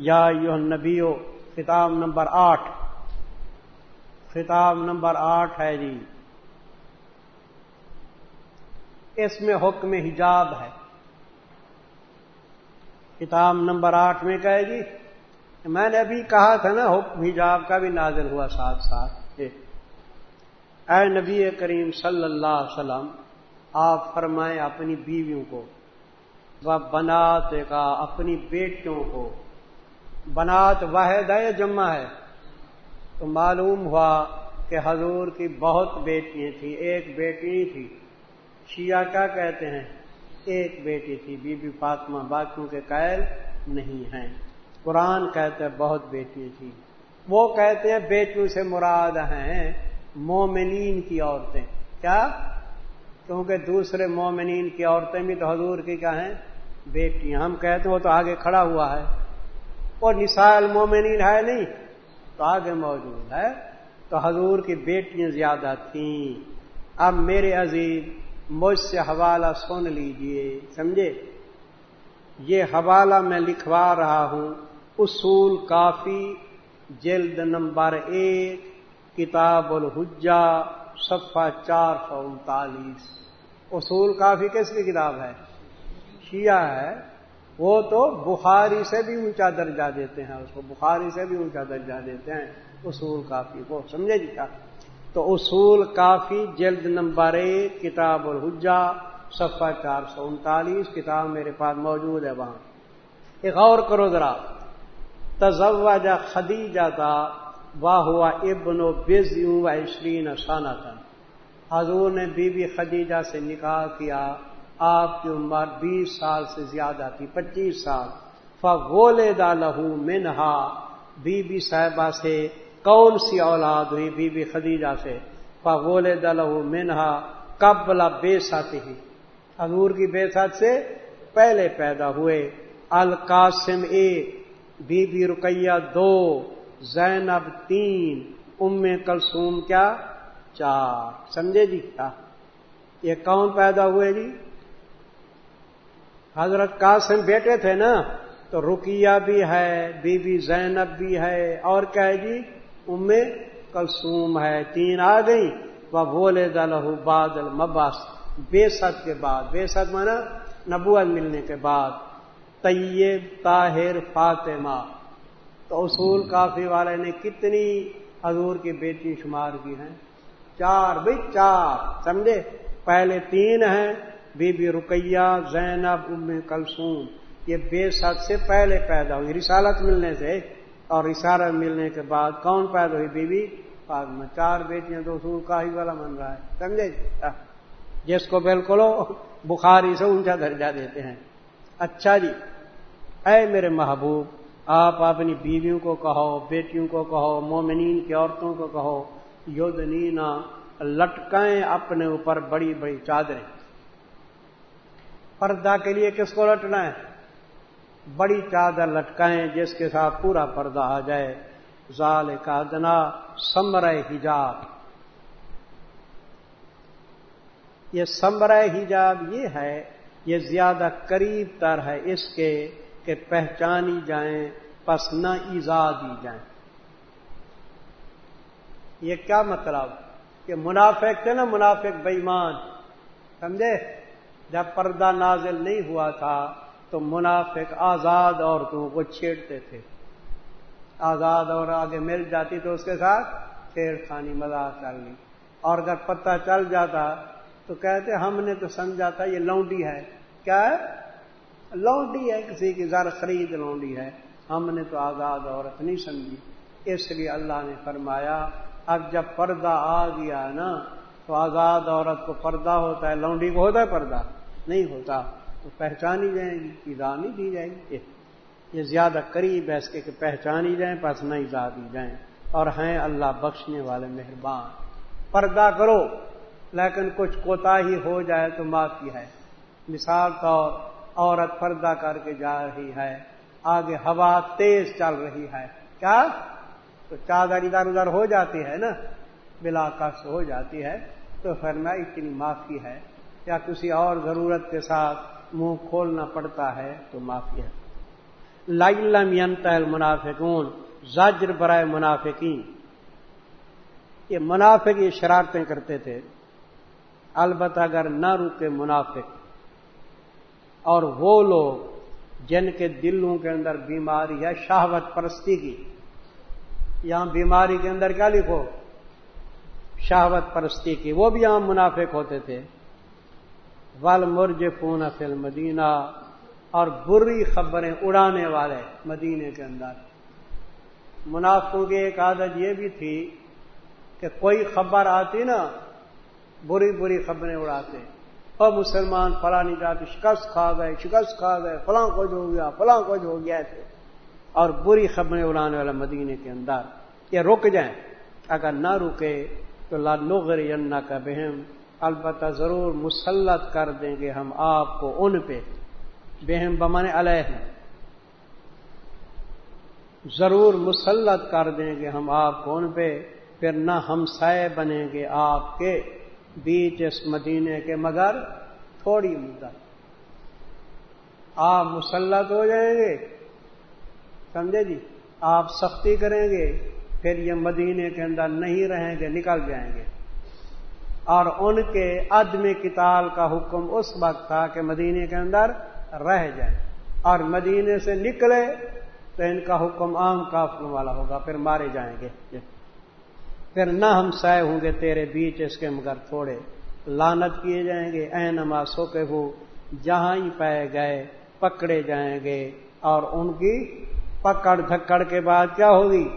یا یو نبیو خطاب نمبر آٹھ۔ خطاب نمبر آٹھ ہے جی۔ اس میں حکم حجاب ہے۔ کتاب نمبر آٹھ میں کہے گی میں نے ابھی کہا تھا نا، حکم حجاب کا بھی نازل ہوا ساتھ ساتھ۔ جی۔ اے نبی کریم صلی اللہ علیہ وسلم، آپ فرمائیں اپنی بیویوں کو وہ بنات کا اپنی بیٹیوں کو بنات واحد ہے جمع ہے؟ تو معلوم ہوا کہ حضور کی بہت بیٹیاں تھیں، ایک بیٹی تھی۔ شیعہ کیا کہتے ہیں؟ ایک بیٹی تھی۔ بی بی فاطمہ، باقیوں کے قائل نہیں ہیں۔ قرآن کہتے ہیں بہت بیٹی تھی وہ کہتے ہیں بیٹیوں سے مراد ہیں مومنین کی عورتیں۔ کیا؟ کیونکہ دوسرے مومنین کی عورتیں بھی تو حضور کی کیا ہیں؟ بیٹیاں۔ ہم کہتے ہیں وہ تو آگے کھڑا ہوا ہے۔ اور نسائل مومنین ہے نہیں، تو آگے موجود ہے۔ تو حضور کی بیٹیاں زیادہ تھیں۔ اب میرے عزیز، مجھ سے حوالہ سن لیجیے، سمجھے؟ یہ حوالہ میں لکھوا رہا ہوں۔ اصول کافی، جلد نمبر ایک، کتاب الحجا صفحہ چار سو انتالیس۔ اصول کافی کس کی کتاب ہے؟ شیعہ ہے۔ وہ تو بخاری سے بھی اونچا درجہ دیتے ہیں، اس کو بخاری سے بھی اونچا درجہ دیتے ہیں۔ اصول کافی کو سمجھے جی کیا؟ تو اصول کافی، جلد نمبر ایک، کتاب الحجا صفحہ چار سو انتالیس، کتاب میرے پاس موجود ہے وہاں۔ ایک اور کرو ذرا۔ تزوجہ خدیجہ تھا واہ ہوا ابن و بز و عشرین سانا تھا حضور نے بی بی خدیجہ سے نکاح کیا۔ آپ کی عمر بیس سال سے زیادہ تھی، پچیس سال۔ فغولے دا لہو منہا۔ بی بی صاحبہ سے کون سی اولاد ہوئی؟ بی بی خدیجہ سے۔ فغولے دا لہو منہا۔ قبل بے سات ہی۔ حضور کی بے سات سے پہلے پیدا ہوئے۔ القاسم ایک بی بی رقیہ دو۔ زینب تین۔ ام کلسوم کیا؟ چار۔ سمجھے جی؟ کیا یہ کون پیدا ہوئے جی؟ حضرت قاسم بیٹے تھے نا، تو رکیہ بھی ہے بی بی زینب بھی ہے، اور کیا ہے جی؟ ام کلسوم ہے، تین آ گئی وہ بولے دلہ بادل مباس بے ست کے بعد۔ بے ست مانا نبوت ملنے کے بعد۔ طیب، طاہر، فاطمہ۔ تو اصول کافی والے نے کتنی حضور کی بیٹی شمار کی ہیں؟ چار، بھائی چار۔ سمجھے؟ پہلے تین ہیں بی بی رقیہ، زینب، ام کلسوم یہ بے سات سے پہلے پیدا ہوئی، رسالت ملنے سے۔ اور رسالت ملنے کے بعد کون پیدا ہوئی؟ بی بی؟ میں چار بیٹیاں تو اصول کا ہی والا من رہا ہے، سمجھے؟ جس کو بالکل بخاری سے اونچا درجہ دیتے ہیں۔ اچھا جی اے میرے محبوب، آپ اپنی بیویوں کو کہو، بیٹیوں کو کہو، مومنین کی عورتوں کو کہو یود نینا لٹکائیں اپنے اوپر بڑی بڑی چادریں۔ پردہ کے لیے کس کو لٹنا ہے؟ بڑی چادر لٹکائیں جس کے ساتھ پورا پردہ آ جائے۔ زال کا دنا سمر حجاب۔ یہ سمر حجاب یہ ہے، یہ زیادہ قریب تر ہے اس کے کہ پہچانی جائیں، پس نہ ایزا دی جائیں۔ یہ کیا مطلب؟ کہ منافق تھے نا، منافق بےمان سمجھے؟ جب پردہ نازل نہیں ہوا تھا تو منافق آزاد عورتوں کو چھیڑتے تھے۔ آزاد اور آگے مل جاتی تو اس کے ساتھ چھیڑ خانی مزاق کر لی اور اگر پتہ چل جاتا تو کہتے ہم نے تو سمجھا تھا یہ لونڈی ہے۔ کیا ہے؟ لونڈی ہے، کسی کی زر خرید لونڈی ہے۔ ہم نے تو آزاد عورت نہیں سمجھی۔ اس لیے اللہ نے فرمایا، اب جب پردہ آ گیا نا تو آزاد عورت کو پردہ ہوتا ہے، لونڈی کو ہوتا ہے پردہ۔ نہیں ہوتا تو پہچانی جائیں گی ایزا نہیں دی جائے گی۔ یہ زیادہ قریب ہے اس کے کہ پہچانی جائیں، پس نہ ایزا دی جائیں۔ اور ہیں اللہ بخشنے والے مہربان۔ پردہ کرو، لیکن کچھ کوتا ہی ہو جائے تو معافی ہے۔ مثال طور، عورت پردہ کر کے جا رہی ہے، آگے ہوا تیز چل رہی ہے۔ کیا؟ تو چادر ادھر ادھر ہو جاتی ہے نا، بلا کش ہو جاتی ہے، تو پھر میں اتنی معافی ہے۔ یا کسی اور ضرورت کے ساتھ منہ کھولنا پڑتا ہے تو معافی ہے۔ لم ینتہ المنافقون، زجر برائے منافقین۔ یہ منافق یہ شرارتیں کرتے تھے۔ البتہ اگر نہ رکے منافق، اور وہ لوگ جن کے دلوں کے اندر بیماری ہے شہوت پرستی کی، یہاں بیماری کے اندر کیا لکھو؟ شہوت پرستی کی۔ وہ بھی یہاں منافق ہوتے تھے۔ ول مرج فون فل مدینہ اور بری خبریں اڑانے والے مدینے کے اندر۔ منافقوں کی ایک عادت یہ بھی تھی کہ کوئی خبر آتی نا، بری بری خبریں اڑاتے۔ اور مسلمان، فلاں نہیں جاتے شکست کھا گئے، شکست کھا گئے، فلاں کچھ ہو گیا، فلاں کچھ ہو گیا تھے اور بری خبریں اڑانے والے مدینے کے اندر۔ یہ رک جائیں۔ اگر نہ رکے تو لا نغر کا بہم البتہ ضرور مسلط کر دیں گے ہم آپ کو ان پہ۔ بہم بمن علیہ۔ ضرور مسلط کر دیں گے ہم آپ کو ان پہ۔ پھر نہ ہم سائے بنیں گے آپ کے بیچ اس مدینے کے مگر تھوڑی مدت۔ آپ مسلط ہو جائیں گے۔ سمجھے جی؟ آپ سختی کریں گے۔ پھر یہ مدینے کے اندر نہیں رہیں گے، نکل جائیں گے۔ اور ان کے عدم کتال کا حکم اس وقت تھا کہ مدینے کے اندر رہ جائیں اور مدینے سے نکلے تو ان کا حکم عام کافروں والا ہوگا، پھر مارے جائیں گے۔ پھر نہ ہم سائے ہوں گے تیرے بیچ اس کے مگر تھوڑے۔ لانت کیے جائیں گے، اے نما سو کے ہو، جہاں ہی پائے گئے، پکڑے جائیں گے۔ اور ان کی پکڑ دھکڑ کے بعد کیا ہوگی؟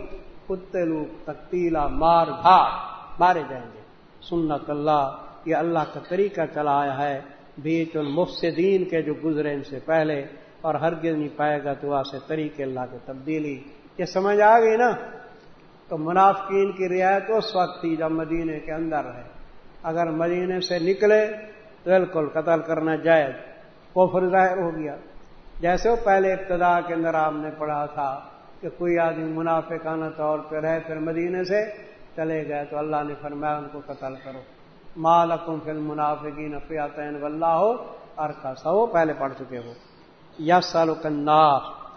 کتے لوگ تکتیلا مار دھاڑ، مارے جائیں گے۔ سنت اللہ، یہ اللہ کا طریقہ چلا آیا ہے بیچ المفسدین کے جو گزرے ان سے پہلے، اور ہر نہیں پائے گا تو سے طریقے اللہ کی تبدیلی۔ یہ سمجھ آ گئی نا؟ تو منافقین کی رعایت اس وقت تھی جب مدینے کے اندر ہے۔ اگر مدینے سے نکلے تو بالکل قتل کرنا جائز۔ کفر ظاہر ہو گیا۔ جیسے وہ پہلے ابتدا کے اندر آپ نے پڑھا تھا کہ کوئی آدمی منافقانہ طور پہ رہے، پھر مدینے سے چلے گئے تو اللہ نے فرمایا ان کو قتل کرو۔ مالکم فل منافقی نفیات اللہ ہو اور سا وہ پہلے پڑھ چکے ہو۔ یس سالو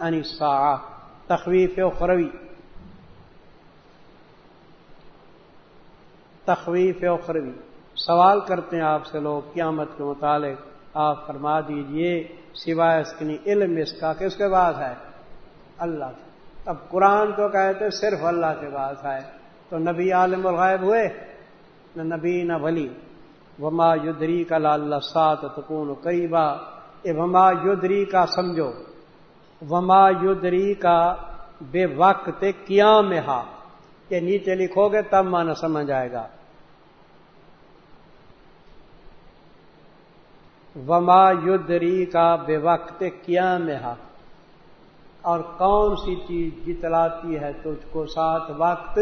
انسا تخویف اخروی تخویف اخروی سوال کرتے ہیں آپ سے لوگ قیامت کے متعلق۔ آپ فرما دیجیے سوائے اس کی علم اس کا کس کے بعد ہے۔ اللہ۔ اب قرآن تو کہتے صرف اللہ کے بعد ہے۔ تو نبی عالم الغائب ہوئے، نہ نبی نہ ولی۔ وما یدری کا لال سات تکون کئی با وما یدری کا سمجھو۔ وما یدری کا بے وقت قیام ہا یہ نیچے لکھو گے تب مانا سمجھ آئے گا۔ وما یدری کا بے وقت کیا میں اور کون سی چیز جتلاتی ہے تجھ کو ساتھ وقت؟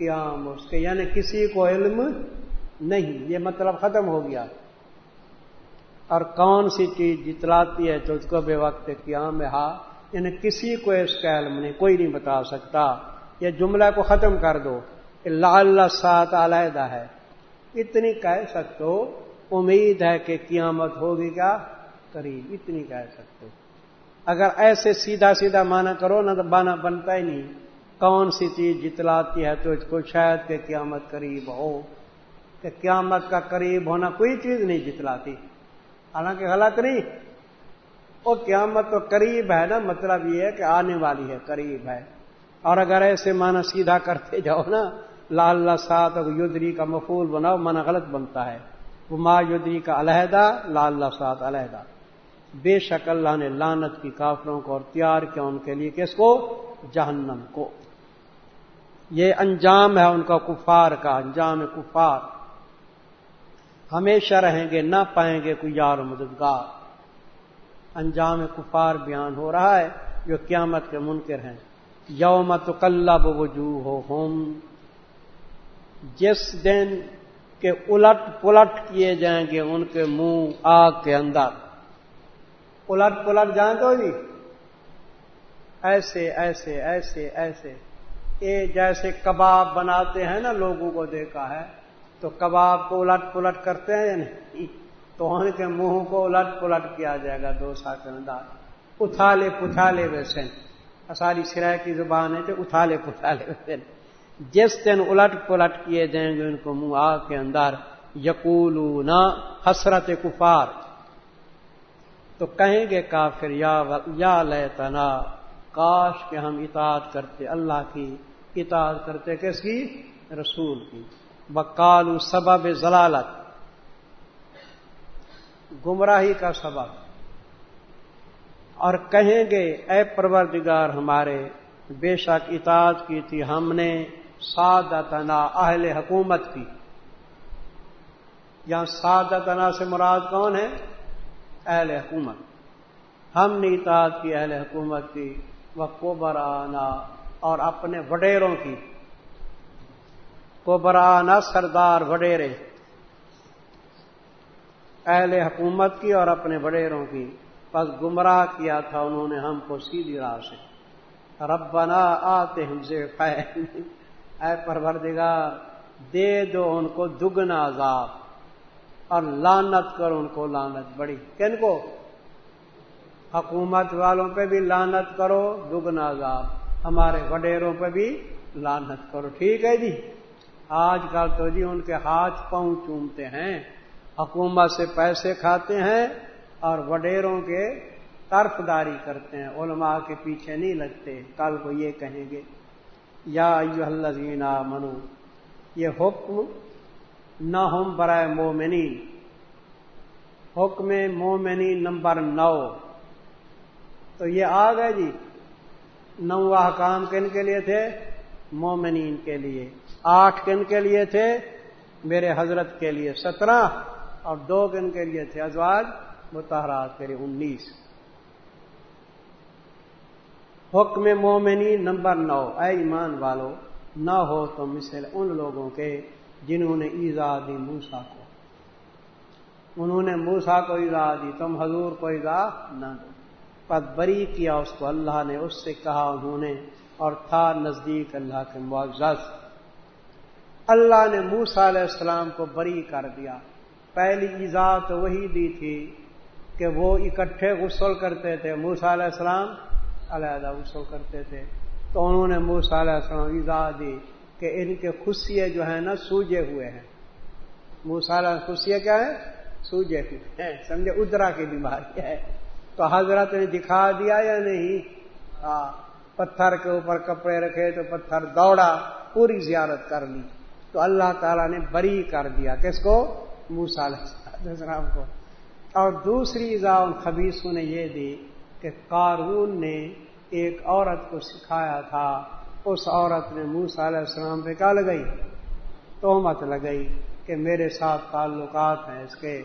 قیام، اس کے یعنی کسی کو علم نہیں، یہ مطلب ختم ہو گیا۔ اور کون سی چیز جتلاتی ہے تجھ کو بے وقت قیام ہا یعنی کسی کو اس کا علم نہیں، کوئی نہیں بتا سکتا۔ یہ جملہ کو ختم کر دو اللہ اللہ سات علیحدہ ہے۔ اتنی کہہ سکتے امید ہے کہ قیامت ہوگی کیا؟ قریب، اتنی کہہ سکتے اگر ایسے سیدھا سیدھا مانا کرو نا، تو بانا بنتا ہی نہیں۔ کون سی چیز جتلاتی ہے تو اس کو شاید کہ قیامت قریب ہو، کہ قیامت کا قریب ہونا کوئی چیز نہیں جتلاتی۔ حالانکہ غلط نہیں۔ وہ قیامت تو قریب ہے نا مطلب یہ ہے کہ آنے والی ہے، قریب ہے۔ اور اگر ایسے مانا سیدھا کرتے جاؤ نا لال سات یدری کا مفول بناؤ مانا غلط بنتا ہے۔ وہ ما یدری کا علیحدہ لال سات علیحدہ۔ بے شک اللہ نے لانت کی کافروں کو اور تیار کیا ان کے لیے کس کو جہنم کو۔ یہ انجام ہے ان کا کفار کا، انجام کفار۔ ہمیشہ رہیں گے، نہ پائیں گے کوئی یار مددگار۔ انجام کفار بیان ہو رہا ہے، جو قیامت کے منکر ہیں۔ یوم تقلب وجوہ ہوم جس دن کے الٹ پلٹ کیے جائیں گے، ان کے منہ آگ کے اندر۔ الٹ پلٹ جائیں تو جی ایسے ایسے ایسے ایسے۔ یہ جیسے کباب بناتے ہیں نا لوگوں کو دیکھا ہے، تو کباب کو الٹ پلٹ کرتے ہیں یا نہیں؟ تو ان کے منہ کو الٹ پلٹ کیا جائے گا دو سا کے اندر اتھالے پتھالے ویسے۔ ساری سرائے کی زبان ہے تو اتھالے پتھالے ویسے۔ جس دن الٹ پلٹ کیے جائیں گے ان کو منہ آگ کے اندر یقول حسرت کفار۔ تو کہیں گے کافر، یا یا لیتنا، کاش کہ ہم اطاعت کرتے اللہ کی۔ اطاعت کرتے کس کی؟ رسول کی۔ بکالو سبب ضلالت گمراہی کا سبب۔ اور کہیں گے، اے پروردگار ہمارے، بے شک اطاعت کی تھی ہم نے سادتنا اہل حکومت کی۔ یہاں سادتنا سے مراد کون ہے؟ اہل حکومت۔ ہم نے اطاعت کی، اہل حکومت کی۔ وہ کوبرانا اور اپنے وڈیروں کی۔ کوبرانا سردار وڈیرے۔ اہل حکومت کی اور اپنے وڈیروں کی۔ بس گمراہ کیا تھا انہوں نے ہم کو سیدھی راہ سے۔ ربنا آتے ہم سے اے پروردگار، دے دو ان کو دگنا عذاب۔ اور لانت کرو ان کو لانت بڑی۔ کن کو؟ حکومت والوں پہ بھی لانت کرو دگنا عذاب۔ ہمارے وڈیروں پہ بھی لانت کرو۔ ٹھیک ہے جی؟ آج کل تو جی ان کے ہاتھ پاؤں چومتے ہیں، حکومت سے پیسے کھاتے ہیں اور وڈیروں کے طرف داری کرتے ہیں۔ علماء کے پیچھے نہیں لگتے، کل کو یہ کہیں گے، یا الذین منو یہ حکم نہ ہم برائے مومنی، حکم مومنی نمبر نو۔ تو یہ آ گئے جی۔ نو احکام کن کے لیے تھے؟ مومنین کے لیے۔ آٹھ کن کے لیے تھے؟ میرے حضرت کے لیے سترہ۔ اور دو کن کے لیے تھے ازواج متحرات کے لیے انیس۔ حکم مومنی نمبر نو۔ اے ایمان والو، نہ ہو تو مثل ان لوگوں کے جنہوں نے ایزا دی موسا کو۔ انہوں نے موسا کو ایزا دی، تم حضور کو ایزا نہ دو۔ پت بری کیا اس کو اللہ نے، اس سے کہا انہوں نے اور تھا نزدیک اللہ کے معزز۔ اللہ نے موسا علیہ السلام کو بری کر دیا۔ پہلی ایزا تو وہی دی تھی کہ وہ اکٹھے غسل کرتے تھے۔ موسا علیہ السلام علیحدہ غسل کرتے تھے۔ تو انہوں نے موسا علیہ السلام ایزا دی کہ ان کے خوشیے جو ہیں نا، سوجے ہوئے ہیں۔ موسا علیہ خوشیے کیا ہے سوجے ہوئے ہیں۔ سمجھے؟ ادرا کی بیماری ہے۔ تو حضرت نے دکھا دیا یا نہیں؟ ہاں پتھر کے اوپر کپڑے رکھے تو پتھر دوڑا، پوری زیارت کر لی۔ تو اللہ تعالیٰ نے بری کر دیا۔ کس کو؟ موسا علیہ السلام کو۔ اور دوسری ان خبیصوں نے یہ دی کہ قارون نے ایک عورت کو سکھایا تھا۔ اس عورت نے موسا علیہ السلام پہ کیا لگئی تومت لگئی کہ میرے ساتھ تعلقات ہیں اس کے۔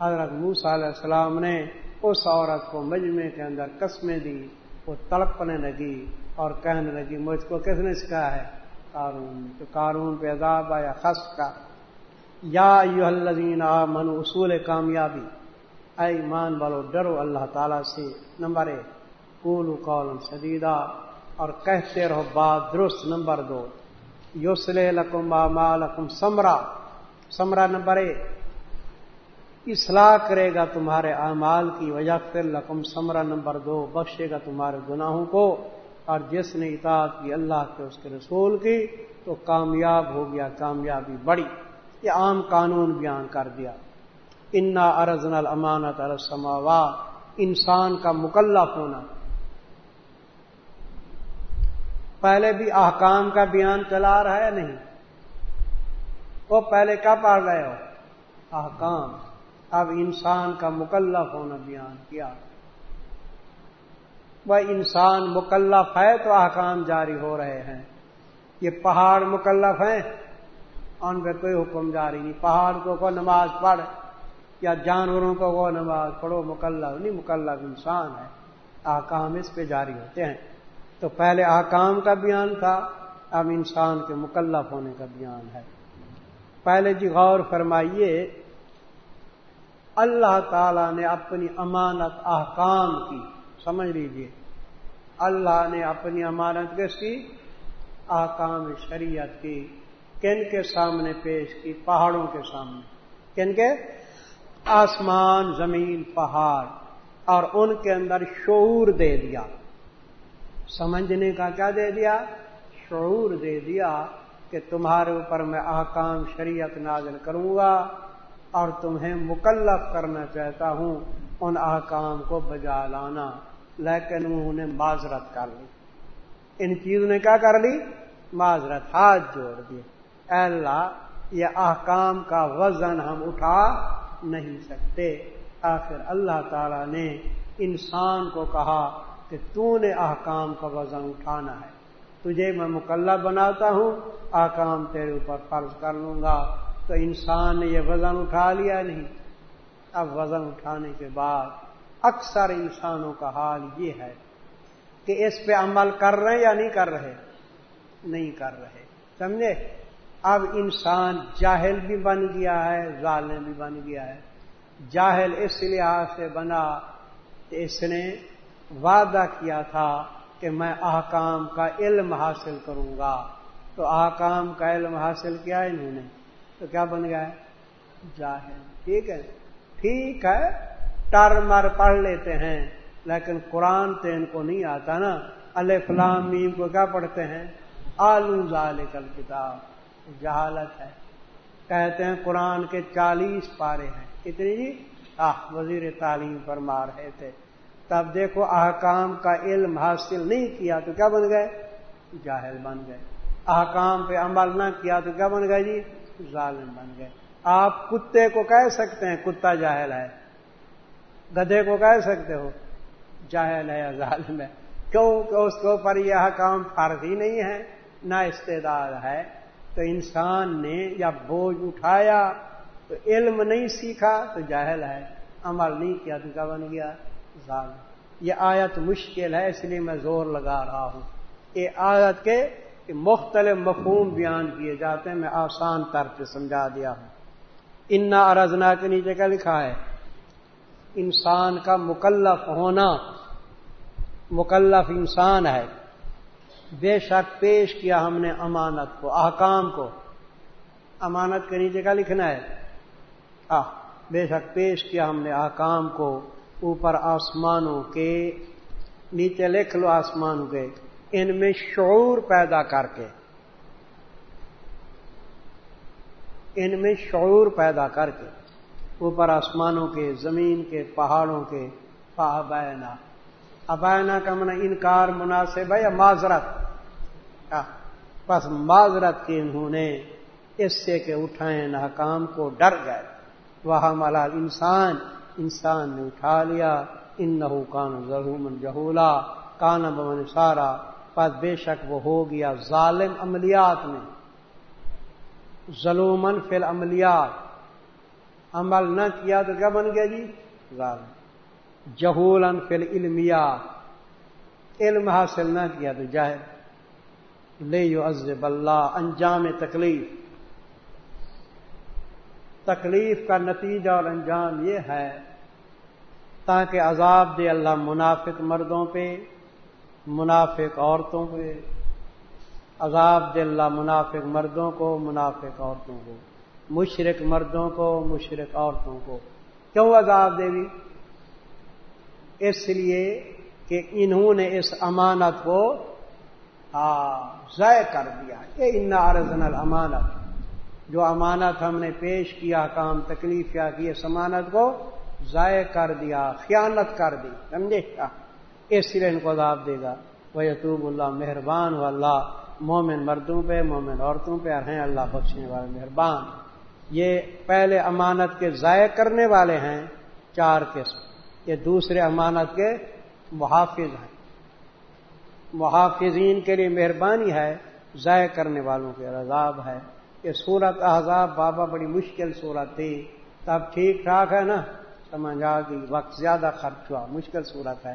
حضرت موسا علیہ السلام نے اس عورت کو مجمے کے اندر قسمیں دی، وہ تڑپنے لگی اور کہنے لگی، مجھ کو کس نے سکھایا ہے؟ کارون تو کارون پہ عذاب آیا خس کا، یا یو الزین من اصول کامیابی. اے ایمان والو، ڈرو اللہ تعالی سے۔ نمبر ایک کول قول شدیدہ اور کہتے رہو بات درست۔ نمبر دو یوسل لکم با لکم سمرا۔ سمرا نمبر ایک اصلاح کرے گا تمہارے اعمال کی وجہ پھر لقم سمرا نمبر دو، بخشے گا تمہارے گناہوں کو۔ اور جس نے اطاعت کی اللہ کے، اس کے رسول کی، تو کامیاب ہو گیا، کامیابی بڑی یہ عام قانون بیان کر دیا۔ انا ارزن الامانت ارسماوا انسان کا مکلف ہونا۔ پہلے بھی احکام کا بیان چلا رہا ہے نہیں؟ وہ پہلے کیا پڑھ رہے ہو؟ احکام۔ اب انسان کا مکلف ہونا بیان کیا۔ وہ انسان مکلف ہے تو احکام جاری ہو رہے ہیں۔ یہ پہاڑ مکلف ہیں، ان پہ کوئی حکم جاری نہیں۔ پہاڑ کو کوئی نماز پڑھ، یا جانوروں کو وہ نماز پڑھو، مکلف نہیں، مکلف انسان ہے۔ احکام اس پہ جاری ہوتے ہیں۔ تو پہلے احکام کا بیان تھا، اب انسان کے مکلف ہونے کا بیان ہے۔ پہلے جی غور فرمائیے اللہ تعالی نے اپنی امانت احکام کی۔ سمجھ لیجیے اللہ نے اپنی امانت کس کی؟ احکام شریعت کی۔ کن کے سامنے پیش کی؟ پہاڑوں کے سامنے۔ کن کے؟ آسمان، زمین، پہاڑ۔ اور ان کے اندر شعور دے دیا۔ سمجھنے کا کیا دے دیا؟ شعور دے دیا کہ تمہارے اوپر میں احکام شریعت نازل کروں گا۔ اور تمہیں مکلف کرنا چاہتا ہوں ان احکام کو بجا لانا۔ لیکن انہوں نے معذرت کر لی ان چیزوں نے کیا کر لی؟ معذرت، ہاتھ جوڑ دیے۔ اللہ، یہ احکام کا وزن ہم اٹھا نہیں سکتے۔ آخر اللہ تعالی نے انسان کو کہا کہ تو نے احکام کا وزن اٹھانا ہے۔ تجھے میں مکلہ بناتا ہوں، احکام تیرے اوپر فرض کر لوں گا۔ تو انسان نے یہ وزن اٹھا لیا نہیں۔ اب وزن اٹھانے کے بعد اکثر انسانوں کا حال یہ ہے کہ اس پہ عمل کر رہے یا نہیں کر رہے؟ نہیں کر رہے۔ سمجھے؟ اب انسان جاہل بھی بن گیا ہے، ظالم بھی بن گیا ہے۔ جاہل اس لحاظ سے بنا کہ اس نے وعدہ کیا تھا کہ میں احکام کا علم حاصل کروں گا۔ تو احکام کا علم حاصل کیا ہے انہوں نے؟ تو کیا بن گیا جاہل۔ ٹھیک ہے۔ ٹھیک ہے، ٹر مر پڑھ لیتے ہیں، لیکن قرآن تو ان کو نہیں آتا نا۔ اللہ فلام میم کو کیا پڑھتے ہیں؟ آلو ظال کل کتاب جہالت ہے۔ کہتے ہیں قرآن کے چالیس پارے ہیں۔ کتنی جی آہ، وزیر تعلیم پر مار رہے تھے۔ تب دیکھو، احکام کا علم حاصل نہیں کیا تو کیا بن گئے؟ جاہل بن گئے۔ احکام پہ عمل نہ کیا تو کیا بن گئے جی؟ ظالم بن گئے۔ آپ کتے کو کہہ سکتے ہیں کتا جاہل ہے۔ گدے کو کہہ سکتے ہو جاہل ہے یا ظالم ہے۔ کیوں کہ اس کے اوپر یہ کام فرض ہی نہیں ہے، نہ استعداد ہے۔ تو انسان نے یا بوجھ اٹھایا، تو علم نہیں سیکھا، تو جاہل ہے۔ عمل نہیں کیا تو کیا بن گیا؟ ظالم۔ یہ آیت مشکل ہے، اس لیے میں زور لگا رہا ہوں۔ یہ آیت کے مختلف مفہوم بیان کیے جاتے ہیں۔ میں آسان طر سے سمجھا دیا ہوں۔ انا ارزنا کے نیچے کیا لکھا ہے؟ انسان کا مکلف ہونا، مکلف انسان ہے۔ بے شک پیش کیا ہم نے امانت کو، احکام کو۔ امانت کے نیچے کا لکھنا ہے؟ آ بے شک پیش کیا ہم نے احکام کو۔ اوپر آسمانوں کے، نیچے لکھ لو آسمانوں کے۔ ان میں شعور پیدا کر کے ان میں شعور پیدا کر کے اوپر آسمانوں کے، زمین کے، پہاڑوں کے پابینا ابائنا کا من انکار، مناسب ہے یا معذرت؟ بس معذرت کی انہوں نے اس سے کہ اٹھائیں ناکام کو ڈر گئے۔ وہ ملال انسان انسان نے اٹھا لیا۔ ان نہ کان ضرور جہولا۔ کان بمن سارا۔ پس بے شک وہ ہو گیا ظالم عملیات میں۔ ظلومن فل عملیات عمل نہ کیا تو کیا بن گیا جی؟ ظالم۔ جہولن فل علمیات علم حاصل نہ کیا تو جائے لے یو عزب اللہ، انجام تکلیف۔ تکلیف کا نتیجہ اور انجام یہ ہے، تاکہ عذاب دے اللہ منافق مردوں پہ۔ منافق عورتوں پہ عذاب دلہ منافق مردوں کو، منافق عورتوں کو، مشرق مردوں کو، مشرق عورتوں کو۔ کیوں عذاب دے گی؟ اس لیے کہ انہوں نے اس امانت کو ضائع کر دیا۔ کہ ان ارزن امانت جو امانت ہم نے پیش کیا، کام، تکلیف کیا کہ اس امانت کو ضائع کر دیا، خیانت کر دی۔ سمجھے؟ کیا اس لیے ان کو عذاب دے گا۔ وہ یتوب اللہ مہربان و اللہ۔ مومن مردوں پہ، مومن عورتوں پہ اور ہیں اللہ بخشنے والے، مہربان۔ یہ پہلے امانت کے ضائع کرنے والے ہیں چار قسم۔ یہ دوسرے امانت کے محافظ ہیں۔ محافظین کے لیے مہربانی ہے، ضائع کرنے والوں کے عذاب ہے۔ یہ صورت احزاب بابا بڑی مشکل صورت تھی۔ تب ٹھیک ٹھاک ہے نا؟ سمجھ آ گئی، وقت زیادہ خرچ ہوا، مشکل صورت ہے۔